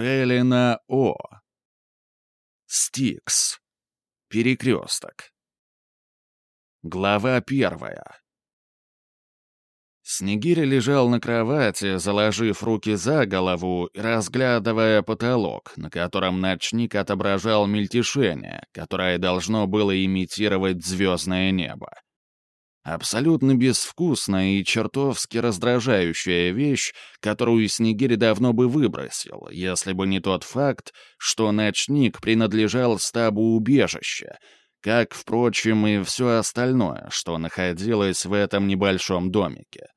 Шелина О. Стикс. Перекресток. Глава первая. Снегирь лежал на кровати, заложив руки за голову и разглядывая потолок, на котором ночник отображал мельтешение, которое должно было имитировать звездное небо. Абсолютно безвкусная и чертовски раздражающая вещь, которую Снегирь давно бы выбросил, если бы не тот факт, что ночник принадлежал стабу убежища, как, впрочем, и все остальное, что находилось в этом небольшом домике.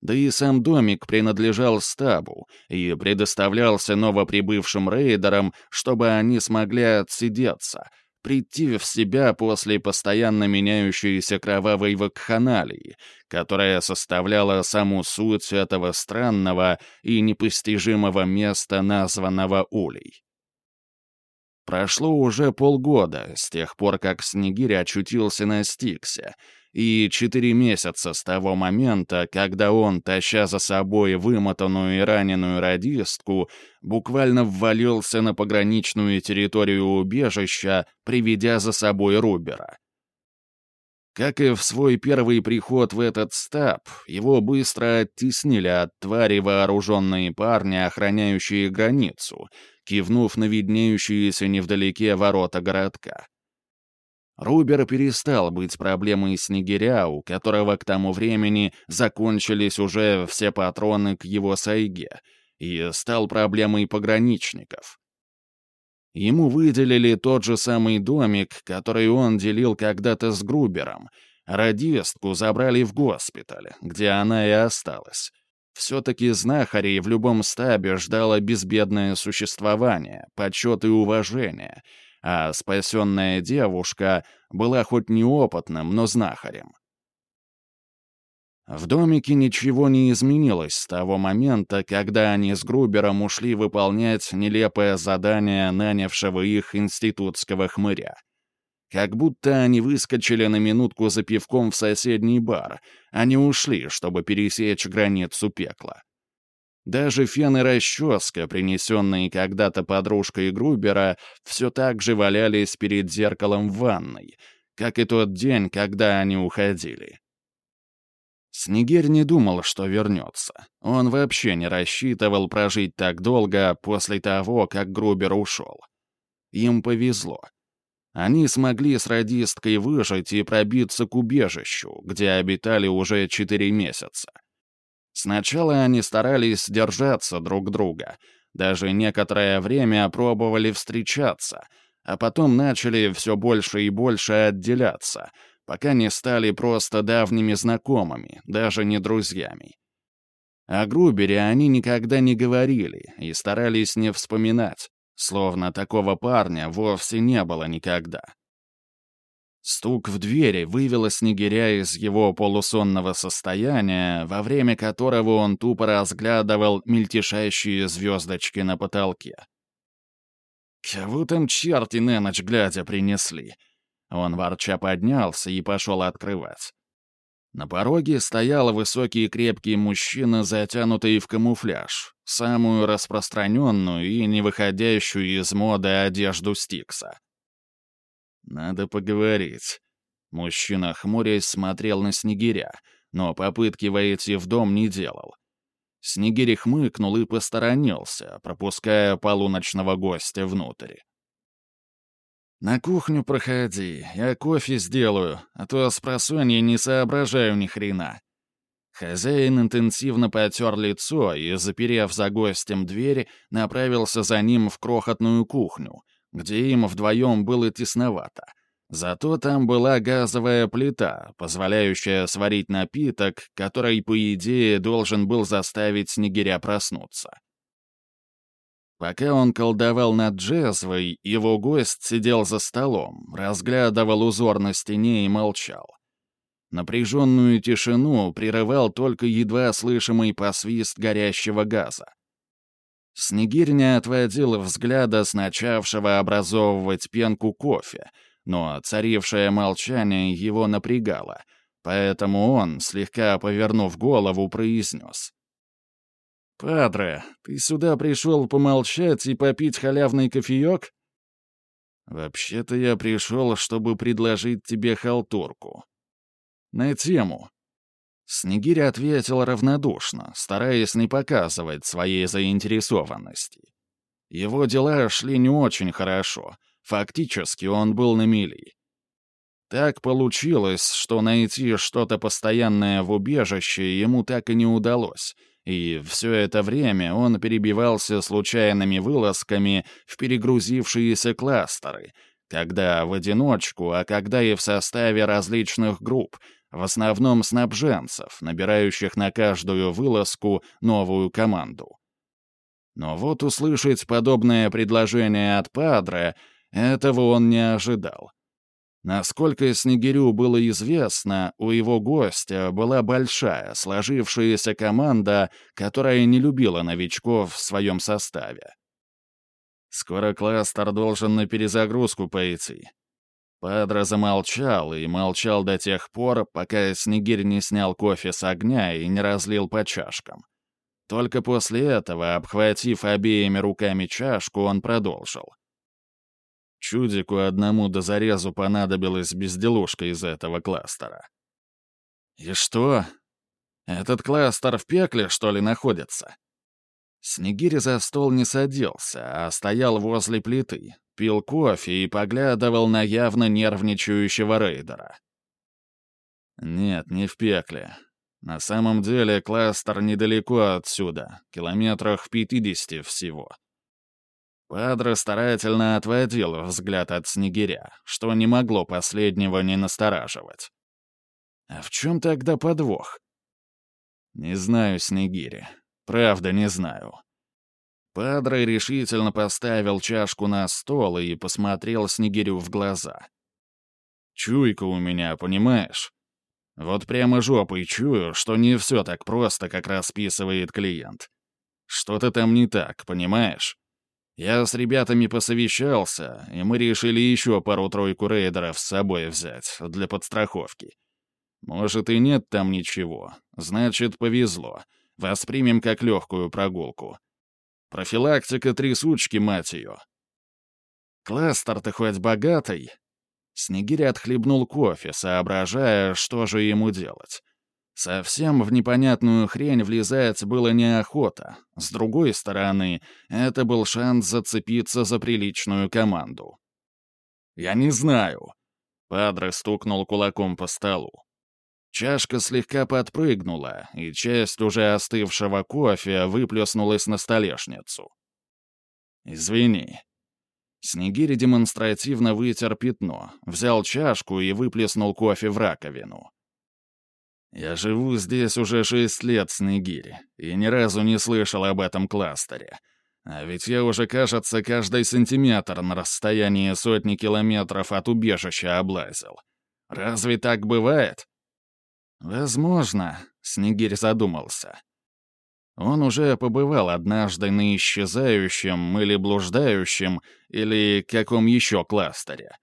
Да и сам домик принадлежал стабу и предоставлялся новоприбывшим рейдерам, чтобы они смогли отсидеться, прийти в себя после постоянно меняющейся кровавой вакханалии, которая составляла саму суть этого странного и непостижимого места, названного Улей. Прошло уже полгода с тех пор, как Снегирь очутился на Стиксе — и четыре месяца с того момента, когда он, таща за собой вымотанную и раненую радистку, буквально ввалился на пограничную территорию убежища, приведя за собой Рубера. Как и в свой первый приход в этот стаб, его быстро оттеснили от твари вооруженные парни, охраняющие границу, кивнув на виднеющиеся невдалеке ворота городка. Рубер перестал быть проблемой снегиря, у которого к тому времени закончились уже все патроны к его сайге, и стал проблемой пограничников. Ему выделили тот же самый домик, который он делил когда-то с Грубером, радистку забрали в госпиталь, где она и осталась. Все-таки знахарей в любом стабе ждало безбедное существование, почет и уважение — а спасенная девушка была хоть неопытным, но знахарем. В домике ничего не изменилось с того момента, когда они с Грубером ушли выполнять нелепое задание нанявшего их институтского хмыря. Как будто они выскочили на минутку за пивком в соседний бар, а не ушли, чтобы пересечь границу пекла. Даже фен и расческа, принесенные когда-то подружкой Грубера, все так же валялись перед зеркалом в ванной, как и тот день, когда они уходили. Снегирь не думал, что вернется. Он вообще не рассчитывал прожить так долго после того, как Грубер ушел. Им повезло. Они смогли с радисткой выжить и пробиться к убежищу, где обитали уже четыре месяца. Сначала они старались держаться друг друга, даже некоторое время пробовали встречаться, а потом начали все больше и больше отделяться, пока не стали просто давними знакомыми, даже не друзьями. О Грубере они никогда не говорили и старались не вспоминать, словно такого парня вовсе не было никогда. Стук в двери вывел Снегиря из его полусонного состояния, во время которого он тупо разглядывал мельтешащие звездочки на потолке. «Кого там черти на ночь глядя принесли?» Он ворча поднялся и пошел открывать. На пороге стоял высокий крепкий мужчина, затянутый в камуфляж, самую распространенную и не выходящую из моды одежду Стикса. «Надо поговорить». Мужчина, хмурясь, смотрел на Снегиря, но попытки войти в дом не делал. Снегирь хмыкнул и посторонился, пропуская полуночного гостя внутрь. «На кухню проходи, я кофе сделаю, а то с просонья не соображаю ни хрена». Хозяин интенсивно потер лицо и, заперев за гостем дверь, направился за ним в крохотную кухню, где им вдвоем было тесновато. Зато там была газовая плита, позволяющая сварить напиток, который, по идее, должен был заставить Снегиря проснуться. Пока он колдовал над джезвой, его гость сидел за столом, разглядывал узор на стене и молчал. Напряженную тишину прерывал только едва слышимый посвист горящего газа. Снегирь не отводил взгляда с начавшего образовывать пенку кофе, но царившее молчание его напрягало, поэтому он, слегка повернув голову, произнес. «Падре, ты сюда пришел помолчать и попить халявный кофеек?» «Вообще-то я пришел, чтобы предложить тебе халтурку». «На тему». Снегирь ответил равнодушно, стараясь не показывать своей заинтересованности. Его дела шли не очень хорошо, фактически он был на мели. Так получилось, что найти что-то постоянное в убежище ему так и не удалось — и все это время он перебивался случайными вылазками в перегрузившиеся кластеры, когда в одиночку, а когда и в составе различных групп, в основном снабженцев, набирающих на каждую вылазку новую команду. Но вот услышать подобное предложение от Падре, этого он не ожидал. Насколько Снегирю было известно, у его гостя была большая, сложившаяся команда, которая не любила новичков в своем составе. Скоро кластер должен на перезагрузку пойти. Падро замолчал и молчал до тех пор, пока Снегирь не снял кофе с огня и не разлил по чашкам. Только после этого, обхватив обеими руками чашку, он продолжил. Чудику одному до зарезу понадобилась безделушка из этого кластера. «И что? Этот кластер в пекле, что ли, находится?» Снегирь за стол не садился, а стоял возле плиты, пил кофе и поглядывал на явно нервничающего рейдера. «Нет, не в пекле. На самом деле кластер недалеко отсюда, километрах в пятидесяти всего. Падре старательно отводил взгляд от снегиря, что не могло последнего не настораживать. А в чем тогда подвох? Не знаю, Снегири. Правда, не знаю. Падре решительно поставил чашку на стол и посмотрел Снегирю в глаза. Чуйка у меня, понимаешь? Вот прямо жопой чую, что не все так просто, как расписывает клиент. Что-то там не так, понимаешь? Я с ребятами посовещался, и мы решили еще пару-тройку рейдеров с собой взять, для подстраховки. Может, и нет там ничего. Значит, повезло. Воспримем как легкую прогулку. Профилактика трясучки, мать ее. Кластер-то хоть богатый. Снегирь отхлебнул кофе, соображая, что же ему делать. Совсем в непонятную хрень влезать было неохота. С другой стороны, это был шанс зацепиться за приличную команду. «Я не знаю», — Падре стукнул кулаком по столу. Чашка слегка подпрыгнула, и часть уже остывшего кофе выплеснулась на столешницу. «Извини». Снегирь демонстративно вытер пятно, взял чашку и выплеснул кофе в раковину. Я живу здесь уже шесть лет, Снегири, и ни разу не слышал об этом кластере. А ведь я уже, кажется, каждый сантиметр на расстоянии сотни километров от убежища облазил. Разве так бывает? Возможно, Снегирь задумался. Он уже побывал однажды на исчезающем или блуждающем, или каком еще кластере.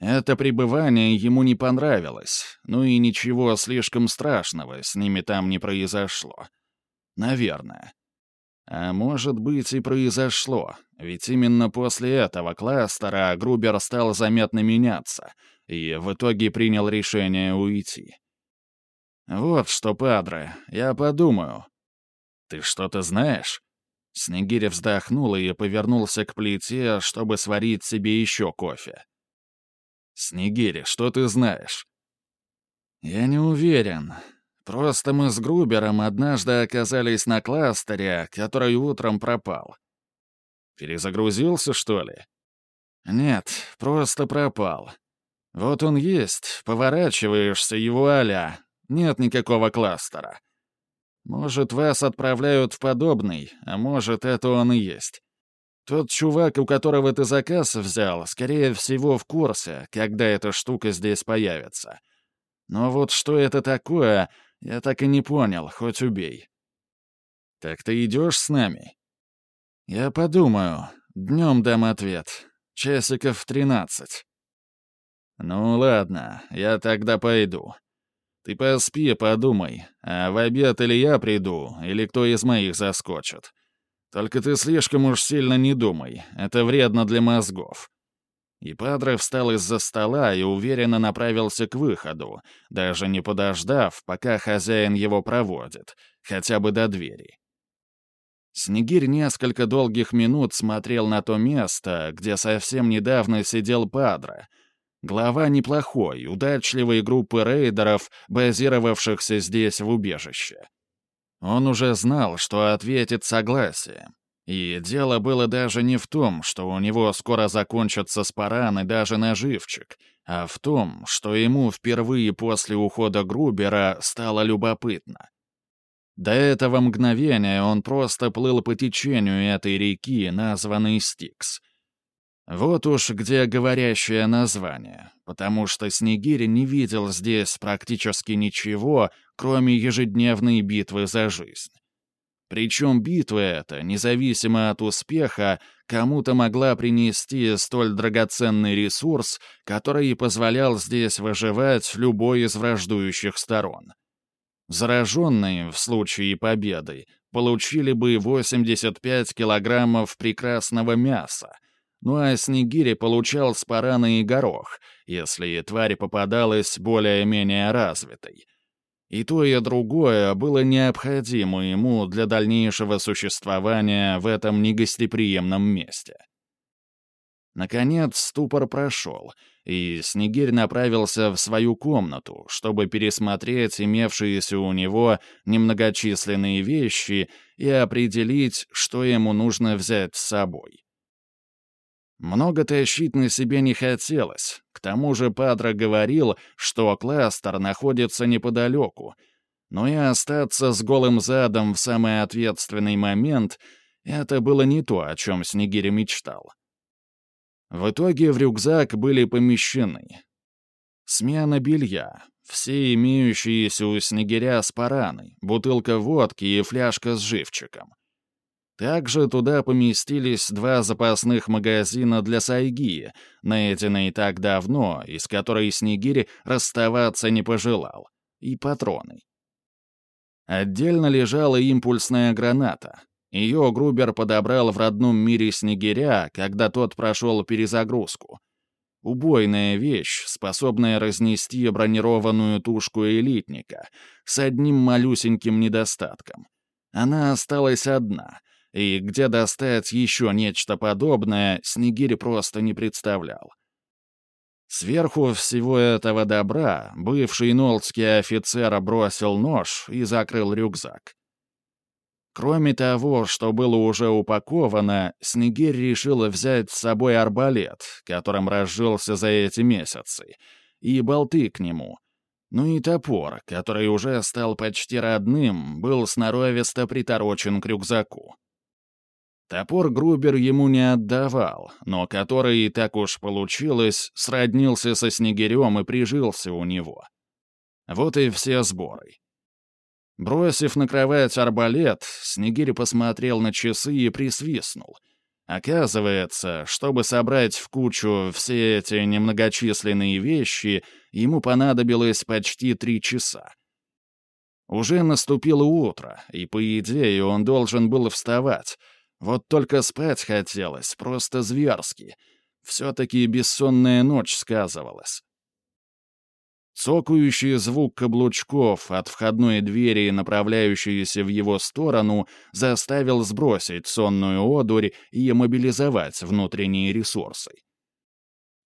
Это пребывание ему не понравилось, ну и ничего слишком страшного с ними там не произошло. Наверное. А может быть и произошло, ведь именно после этого кластера Грубер стал заметно меняться и в итоге принял решение уйти. «Вот что, Падре, я подумаю». «Ты что-то знаешь?» Снегирь вздохнул и повернулся к плите, чтобы сварить себе еще кофе. «Снегири, что ты знаешь?» «Я не уверен. Просто мы с Грубером однажды оказались на кластере, который утром пропал. Перезагрузился, что ли?» «Нет, просто пропал. Вот он есть, поворачиваешься, его аля. Нет никакого кластера. Может, вас отправляют в подобный, а может, это он и есть. Тот чувак, у которого ты заказ взял, скорее всего, в курсе, когда эта штука здесь появится. Но вот что это такое, я так и не понял, хоть убей. Так ты идешь с нами? Я подумаю. Днем дам ответ. Часиков тринадцать. Ну ладно, я тогда пойду. Ты поспи, подумай, а в обед или я приду, или кто из моих заскочит. Только ты слишком уж сильно не думай, это вредно для мозгов». И Падре встал из-за стола и уверенно направился к выходу, даже не подождав, пока хозяин его проводит, хотя бы до двери. Снегирь несколько долгих минут смотрел на то место, где совсем недавно сидел Падре, глава неплохой, удачливой группы рейдеров, базировавшихся здесь в убежище. Он уже знал, что ответит согласием. И дело было даже не в том, что у него скоро закончатся спаран и даже наживчик, а в том, что ему впервые после ухода Грубера стало любопытно. До этого мгновения он просто плыл по течению этой реки, названной Стикс. Вот уж где говорящее название, потому что Снегирь не видел здесь практически ничего, кроме ежедневной битвы за жизнь. Причем битва эта, независимо от успеха, кому-то могла принести столь драгоценный ресурс, который позволял здесь выживать любой из враждующих сторон. Зараженные, в случае победы, получили бы 85 килограммов прекрасного мяса, ну а Снегири получал спараны и горох, если тварь попадалась более-менее развитой — и то, и другое было необходимо ему для дальнейшего существования в этом негостеприимном месте. Наконец ступор прошел, и Снегирь направился в свою комнату, чтобы пересмотреть имевшиеся у него немногочисленные вещи и определить, что ему нужно взять с собой. Много тащить на себе не хотелось. К тому же Падро говорил, что кластер находится неподалеку. Но и остаться с голым задом в самый ответственный момент — это было не то, о чем Снегири мечтал. В итоге в рюкзак были помещены смена белья, все имеющиеся у Снегиря спараны, бутылка водки и фляжка с живчиком. Также туда поместились два запасных магазина для сайги, найденные так давно, из которой Снегирь расставаться не пожелал, и патроны. Отдельно лежала импульсная граната. Ее Грубер подобрал в родном мире Снегиря, когда тот прошел перезагрузку. Убойная вещь, способная разнести бронированную тушку элитника, с одним малюсеньким недостатком. Она осталась одна — и где достать еще нечто подобное, Снегирь просто не представлял. Сверху всего этого добра бывший нолдский офицер бросил нож и закрыл рюкзак. Кроме того, что было уже упаковано, Снегирь решил взять с собой арбалет, которым разжился за эти месяцы, и болты к нему. Ну и топор, который уже стал почти родным, был сноровисто приторочен к рюкзаку. Топор Грубер ему не отдавал, но который, так уж получилось, сроднился со Снегирем и прижился у него. Вот и все сборы. Бросив на кровать арбалет, Снегирь посмотрел на часы и присвистнул. Оказывается, чтобы собрать в кучу все эти немногочисленные вещи, ему понадобилось почти три часа. Уже наступило утро, и, по идее, он должен был вставать — вот только спать хотелось, просто зверски. Все-таки бессонная ночь сказывалась. Цокающий звук каблучков от входной двери, направляющейся в его сторону, заставил сбросить сонную одурь и мобилизовать внутренние ресурсы.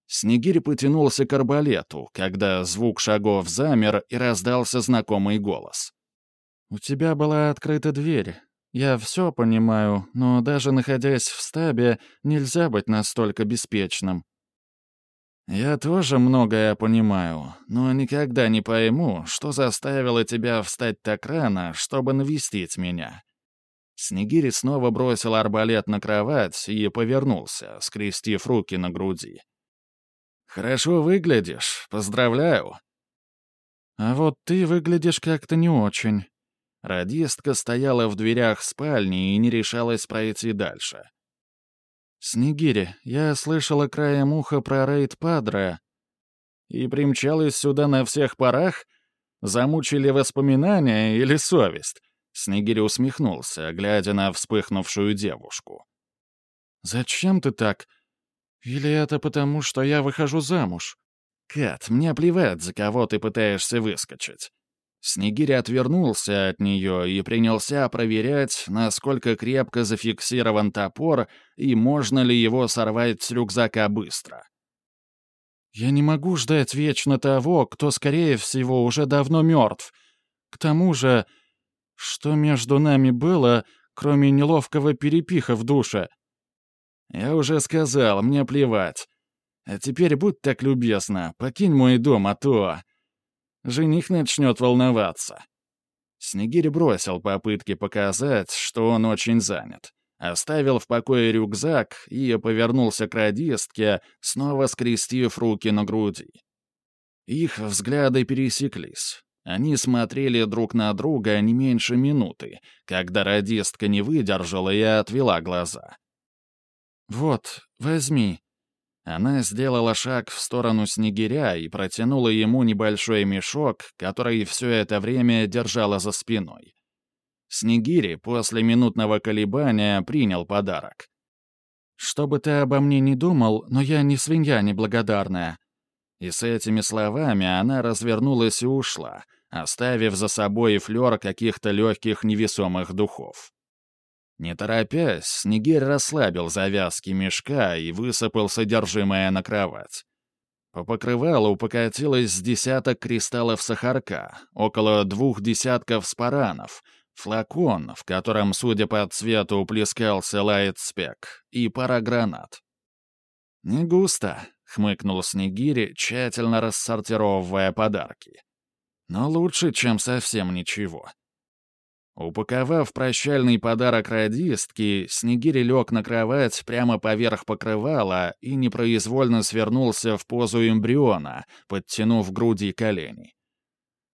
Снегирь потянулся к арбалету, когда звук шагов замер и раздался знакомый голос. «У тебя была открыта дверь. Я все понимаю, но даже находясь в стабе, нельзя быть настолько беспечным. Я тоже многое понимаю, но никогда не пойму, что заставило тебя встать так рано, чтобы навестить меня. Снегири снова бросил арбалет на кровать и повернулся, скрестив руки на груди. «Хорошо выглядишь, поздравляю». «А вот ты выглядишь как-то не очень». Радистка стояла в дверях спальни и не решалась пройти дальше. «Снегири, я слышала краем уха про рейд Падре. И примчалась сюда на всех парах? Замучили воспоминания или совесть?» Снегирь усмехнулся, глядя на вспыхнувшую девушку. «Зачем ты так? Или это потому, что я выхожу замуж?» «Кат, мне плевать, за кого ты пытаешься выскочить». Снегирь отвернулся от нее и принялся проверять, насколько крепко зафиксирован топор и можно ли его сорвать с рюкзака быстро. «Я не могу ждать вечно того, кто, скорее всего, уже давно мертв. К тому же, что между нами было, кроме неловкого перепиха в душе?» «Я уже сказал, мне плевать. А теперь будь так любезна, покинь мой дом, а то...» Жених начнет волноваться. Снегирь бросил попытки показать, что он очень занят. Оставил в покое рюкзак и повернулся к радистке, снова скрестив руки на груди. Их взгляды пересеклись. Они смотрели друг на друга не меньше минуты, когда радистка не выдержала и отвела глаза. «Вот, возьми», она сделала шаг в сторону снегиря и протянула ему небольшой мешок, который все это время держала за спиной. Снегири после минутного колебания принял подарок. «Что бы ты обо мне ни думал, но я не свинья неблагодарная». И с этими словами она развернулась и ушла, оставив за собой флер каких-то легких невесомых духов. Не торопясь, Снегирь расслабил завязки мешка и высыпал содержимое на кровать. По покрывалу покатилось с десяток кристаллов сахарка, около двух десятков спаранов, флакон, в котором, судя по цвету, плескался лайтспек, и пара гранат. «Не густо», — хмыкнул Снегири, тщательно рассортировывая подарки. «Но лучше, чем совсем ничего». Упаковав прощальный подарок радистке, Снегири лег на кровать прямо поверх покрывала и непроизвольно свернулся в позу эмбриона, подтянув груди и колени.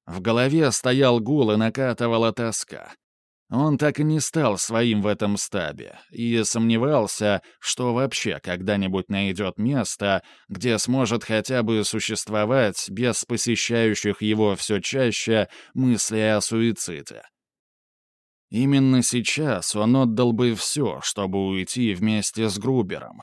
В голове стоял гул и накатывала тоска. Он так и не стал своим в этом стабе и сомневался, что вообще когда-нибудь найдет место, где сможет хотя бы существовать без посещающих его все чаще мысли о суициде. Именно сейчас он отдал бы все, чтобы уйти вместе с Грубером.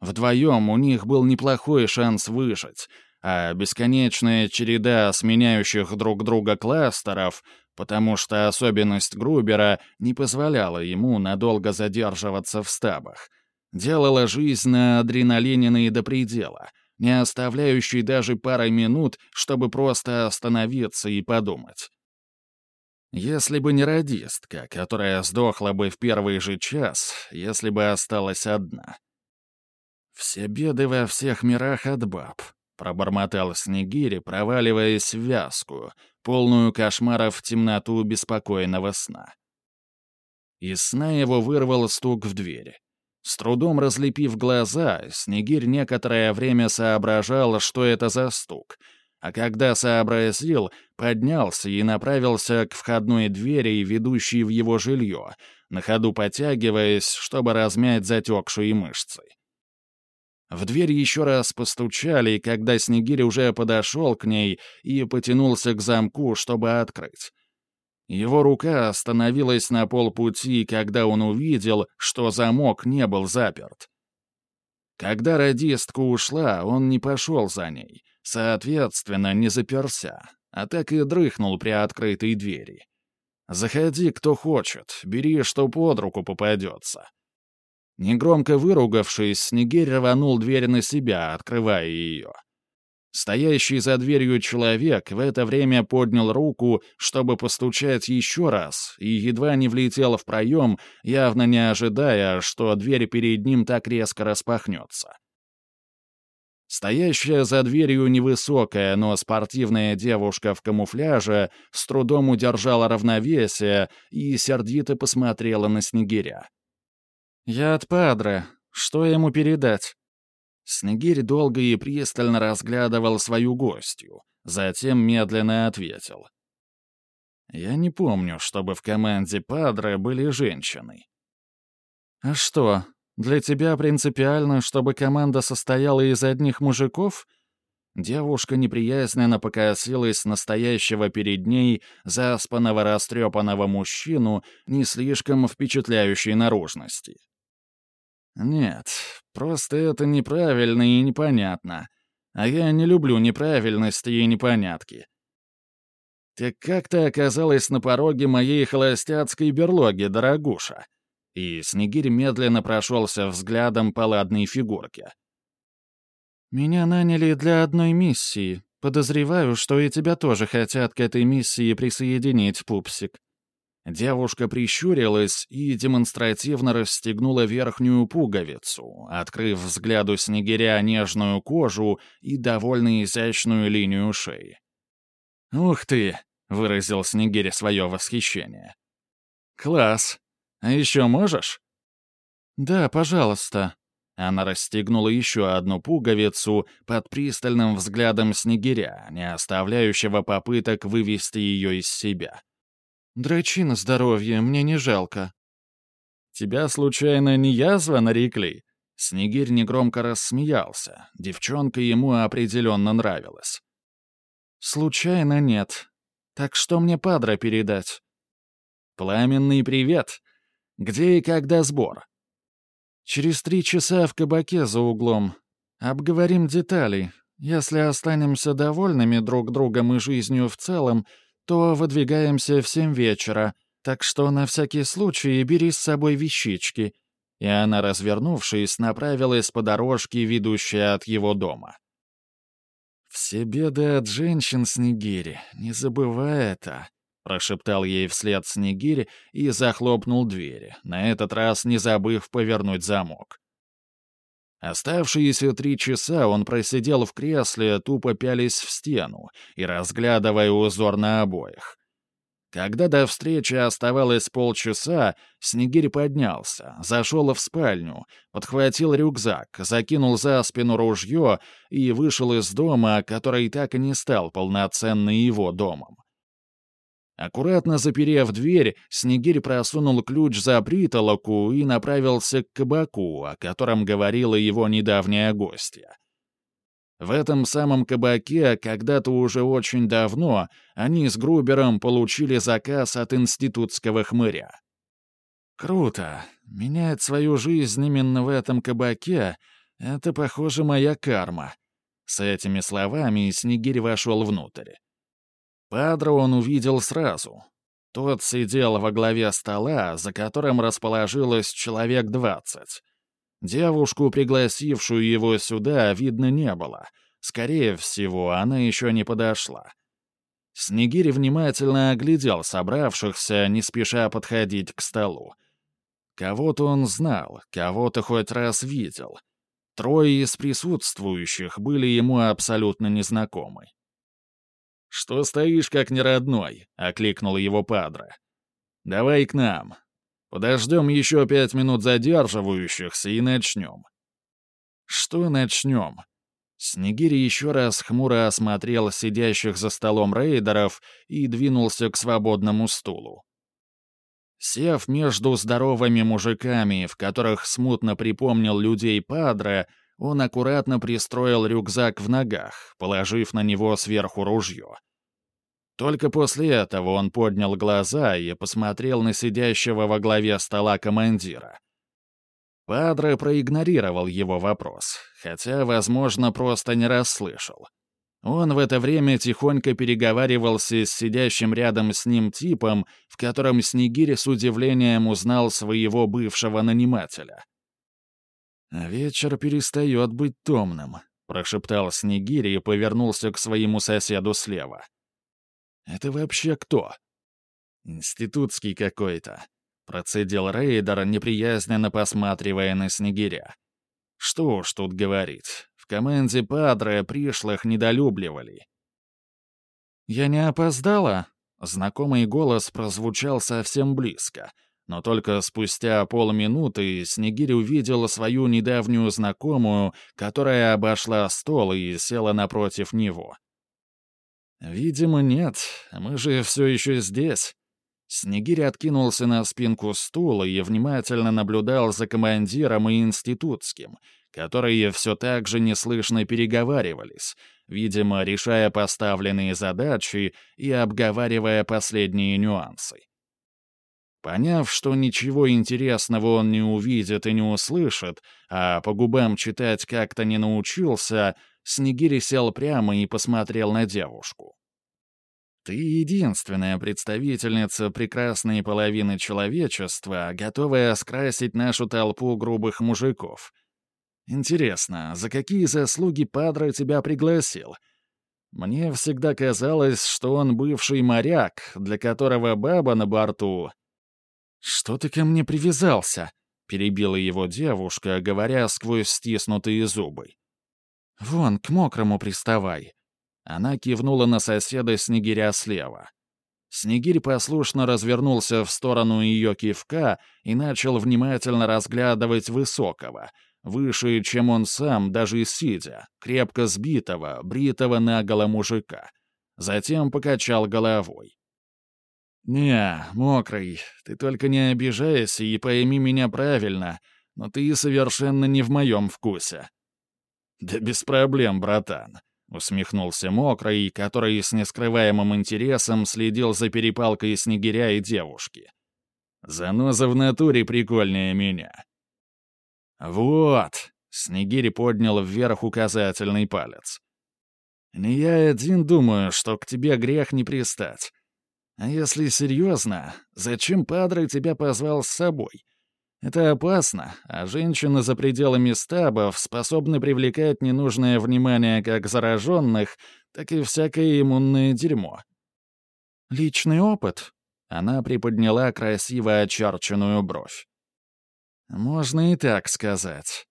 Вдвоем у них был неплохой шанс выжить, а бесконечная череда сменяющих друг друга кластеров, потому что особенность Грубера не позволяла ему надолго задерживаться в стабах, делала жизнь на адреналине до предела, не оставляющей даже пары минут, чтобы просто остановиться и подумать. Если бы не радистка, которая сдохла бы в первый же час, если бы осталась одна. «Все беды во всех мирах от баб», — пробормотал Снегири, проваливаясь в вязкую, полную кошмаров темноту беспокойного сна. Из сна его вырвал стук в двери. С трудом разлепив глаза, Снегирь некоторое время соображал, что это за стук — а когда сообразил, поднялся и направился к входной двери, ведущей в его жилье, на ходу потягиваясь, чтобы размять затекшие мышцы. В дверь еще раз постучали, когда Снегирь уже подошел к ней и потянулся к замку, чтобы открыть. Его рука остановилась на полпути, когда он увидел, что замок не был заперт. Когда радистка ушла, он не пошел за ней — Соответственно, не заперся, а так и дрыхнул при открытой двери. «Заходи, кто хочет, бери, что под руку попадется». Негромко выругавшись, Снегирь рванул дверь на себя, открывая ее. Стоящий за дверью человек в это время поднял руку, чтобы постучать еще раз, и едва не влетел в проем, явно не ожидая, что дверь перед ним так резко распахнется. Стоящая за дверью невысокая, но спортивная девушка в камуфляже с трудом удержала равновесие и сердито посмотрела на Снегиря. «Я от Падре. Что ему передать?» Снегирь долго и пристально разглядывал свою гостью, затем медленно ответил. «Я не помню, чтобы в команде Падре были женщины». «А что, для тебя принципиально, чтобы команда состояла из одних мужиков? Девушка неприязненно покосилась настоящего перед ней заспанного растрепанного мужчину не слишком впечатляющей наружности. «Нет, просто это неправильно и непонятно. А я не люблю неправильности и непонятки. Так как ты оказалась на пороге моей холостяцкой берлоги, дорогуша?» И Снегирь медленно прошелся взглядом по ладной фигурке. «Меня наняли для одной миссии. Подозреваю, что и тебя тоже хотят к этой миссии присоединить, пупсик». Девушка прищурилась и демонстративно расстегнула верхнюю пуговицу, открыв взгляду снегиря нежную кожу и довольно изящную линию шеи. «Ух ты!» — выразил снегирь свое восхищение. «Класс! А еще можешь?» «Да, пожалуйста», она расстегнула еще одну пуговицу под пристальным взглядом снегиря, не оставляющего попыток вывести ее из себя. «Дрочи на здоровье, мне не жалко». «Тебя, случайно, не язва нарекли?» Снегирь негромко рассмеялся. Девчонка ему определенно нравилась. «Случайно нет. Так что мне падра передать?» «Пламенный привет. Где и когда сбор?» Через три часа в кабаке за углом. Обговорим детали. Если останемся довольными друг другом и жизнью в целом, то выдвигаемся в семь вечера, так что на всякий случай бери с собой вещички». И она, развернувшись, направилась по дорожке, ведущей от его дома. «Все беды от женщин, Снегири, не забывай это», прошептал ей вслед Снегирь и захлопнул двери, на этот раз не забыв повернуть замок. Оставшиеся три часа он просидел в кресле, тупо пялись в стену и разглядывая узор на обоях. Когда до встречи оставалось полчаса, Снегирь поднялся, зашел в спальню, подхватил рюкзак, закинул за спину ружье и вышел из дома, который так и не стал полноценно его домом. Аккуратно заперев дверь, Снегирь просунул ключ за притолоку и направился к кабаку, о котором говорила его недавняя гостья. В этом самом кабаке когда-то уже очень давно они с Грубером получили заказ от институтского хмыря. «Круто. Менять свою жизнь именно в этом кабаке — это, похоже, моя карма». С этими словами Снегирь вошел внутрь. Падро он увидел сразу. Тот сидел во главе стола, за которым расположилось человек двадцать. Девушку, пригласившую его сюда, видно не было. Скорее всего, она еще не подошла. Снегирь внимательно оглядел собравшихся, не спеша подходить к столу. Кого-то он знал, кого-то хоть раз видел. Трое из присутствующих были ему абсолютно незнакомы. «Что стоишь, как неродной?» — окликнул его Падре. «Давай к нам. Подождем еще пять минут задерживающихся и начнем». «Что начнем?» Снегири еще раз хмуро осмотрел сидящих за столом рейдеров и двинулся к свободному стулу. Сев между здоровыми мужиками, в которых смутно припомнил людей Падре, он аккуратно пристроил рюкзак в ногах, положив на него сверху ружье. Только после этого он поднял глаза и посмотрел на сидящего во главе стола командира. Падре проигнорировал его вопрос, хотя, возможно, просто не расслышал. Он в это время тихонько переговаривался с сидящим рядом с ним типом, в котором Снегирь с удивлением узнал своего бывшего нанимателя. «Вечер перестает быть томным», — прошептал Снегирь и повернулся к своему соседу слева. «Это вообще кто?» «Институтский какой-то», — процедил Рейдер, неприязненно посматривая на Снегиря. «Что уж тут говорить, в команде Падре пришлых недолюбливали». «Я не опоздала?» Знакомый голос прозвучал совсем близко, но только спустя полминуты Снегирь увидел свою недавнюю знакомую, которая обошла стол и села напротив него. «Видимо, нет. Мы же все еще здесь». Снегирь откинулся на спинку стула и внимательно наблюдал за командиром и институтским, которые все так же неслышно переговаривались, видимо, решая поставленные задачи и обговаривая последние нюансы. Поняв, что ничего интересного он не увидит и не услышит, а по губам читать как-то не научился, Снегири сел прямо и посмотрел на девушку. «Ты единственная представительница прекрасной половины человечества, готовая скрасить нашу толпу грубых мужиков. Интересно, за какие заслуги Падре тебя пригласил?» Мне всегда казалось, что он бывший моряк, для которого баба на борту «Что ты ко мне привязался?» — перебила его девушка, говоря сквозь стиснутые зубы. «Вон, к мокрому приставай». Она кивнула на соседа Снегиря слева. Снегирь послушно развернулся в сторону ее кивка и начал внимательно разглядывать высокого, выше, чем он сам, даже сидя, крепко сбитого, бритого наголо мужика. Затем покачал головой. «Не, мокрый, ты только не обижайся и пойми меня правильно, но ты совершенно не в моем вкусе». «Да без проблем, братан», — усмехнулся мокрый, который с нескрываемым интересом следил за перепалкой снегиря и девушки. «Заноза в натуре прикольнее меня». «Вот», — снегирь поднял вверх указательный палец. «Не я один думаю, что к тебе грех не пристать». А если серьезно, зачем Падре тебя позвал с собой? Это опасно, а женщины за пределами стабов способны привлекать ненужное внимание как зараженных, так и всякое иммунное дерьмо. Личный опыт? Она приподняла красиво очерченную бровь. Можно и так сказать.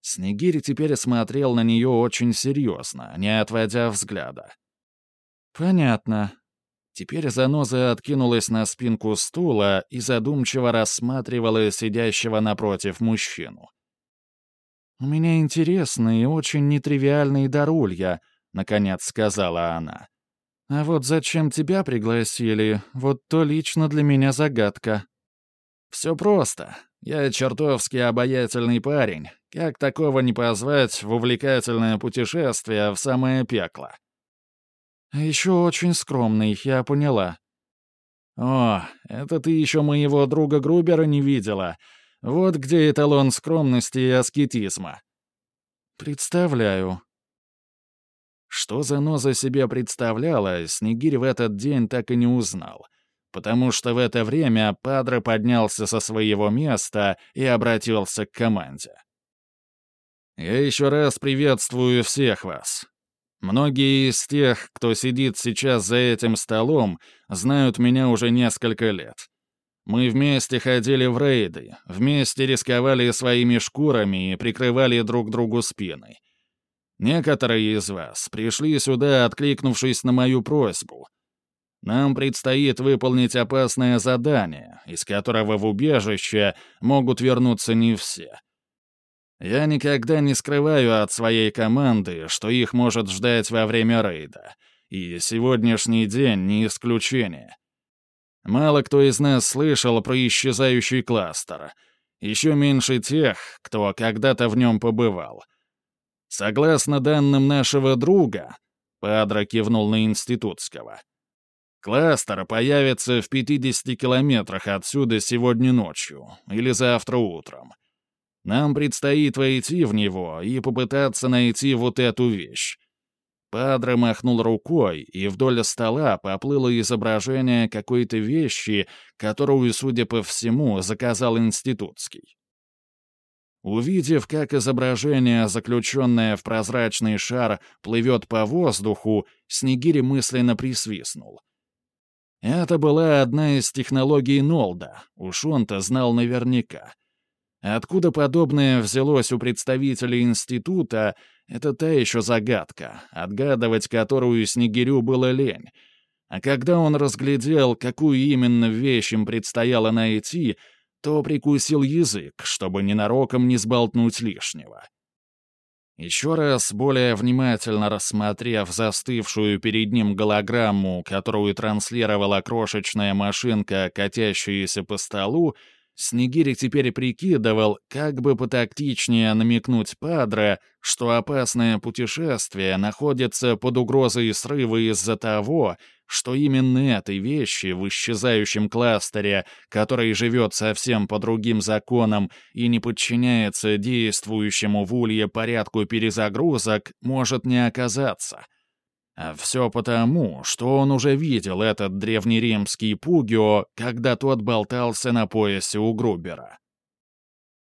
Снегирь теперь смотрел на нее очень серьезно, не отводя взгляда. «Понятно», Теперь заноза откинулась на спинку стула и задумчиво рассматривала сидящего напротив мужчину. «У меня интересный и очень нетривиальный дар улья», — наконец сказала она. «А вот зачем тебя пригласили, вот то лично для меня загадка». «Все просто. Я чертовски обаятельный парень. Как такого не позвать в увлекательное путешествие в самое пекло?» А еще очень скромный, я поняла. О, это ты еще моего друга Грубера не видела. Вот где эталон скромности и аскетизма. Представляю. Что за ноза себе представляла, Снегирь в этот день так и не узнал. Потому что в это время Падре поднялся со своего места и обратился к команде. «Я еще раз приветствую всех вас. Многие из тех, кто сидит сейчас за этим столом, знают меня уже несколько лет. Мы вместе ходили в рейды, вместе рисковали своими шкурами и прикрывали друг другу спины. Некоторые из вас пришли сюда, откликнувшись на мою просьбу. Нам предстоит выполнить опасное задание, из которого в убежище могут вернуться не все — я никогда не скрываю от своей команды, что их может ждать во время рейда. И сегодняшний день не исключение. Мало кто из нас слышал про исчезающий кластер. Еще меньше тех, кто когда-то в нем побывал. Согласно данным нашего друга, Падра кивнул на Институтского, кластер появится в 50 километрах отсюда сегодня ночью или завтра утром. Нам предстоит войти в него и попытаться найти вот эту вещь». Падре махнул рукой, и вдоль стола поплыло изображение какой-то вещи, которую, судя по всему, заказал институтский. Увидев, как изображение, заключенное в прозрачный шар, плывет по воздуху, Снегири мысленно присвистнул. Это была одна из технологий Нолда, уж он-то знал наверняка. Откуда подобное взялось у представителей института, это та еще загадка, отгадывать которую Снегирю было лень. А когда он разглядел, какую именно вещь им предстояло найти, то прикусил язык, чтобы ненароком не сболтнуть лишнего. Еще раз, более внимательно рассмотрев застывшую перед ним голограмму, которую транслировала крошечная машинка, катящаяся по столу, Снегири теперь прикидывал, как бы потактичнее намекнуть Падре, что опасное путешествие находится под угрозой срыва из-за того, что именно этой вещи в исчезающем кластере, который живет совсем по другим законам и не подчиняется действующему в Улье порядку перезагрузок, может не оказаться — а все потому, что он уже видел этот древнеримский пугио, когда тот болтался на поясе у Грубера.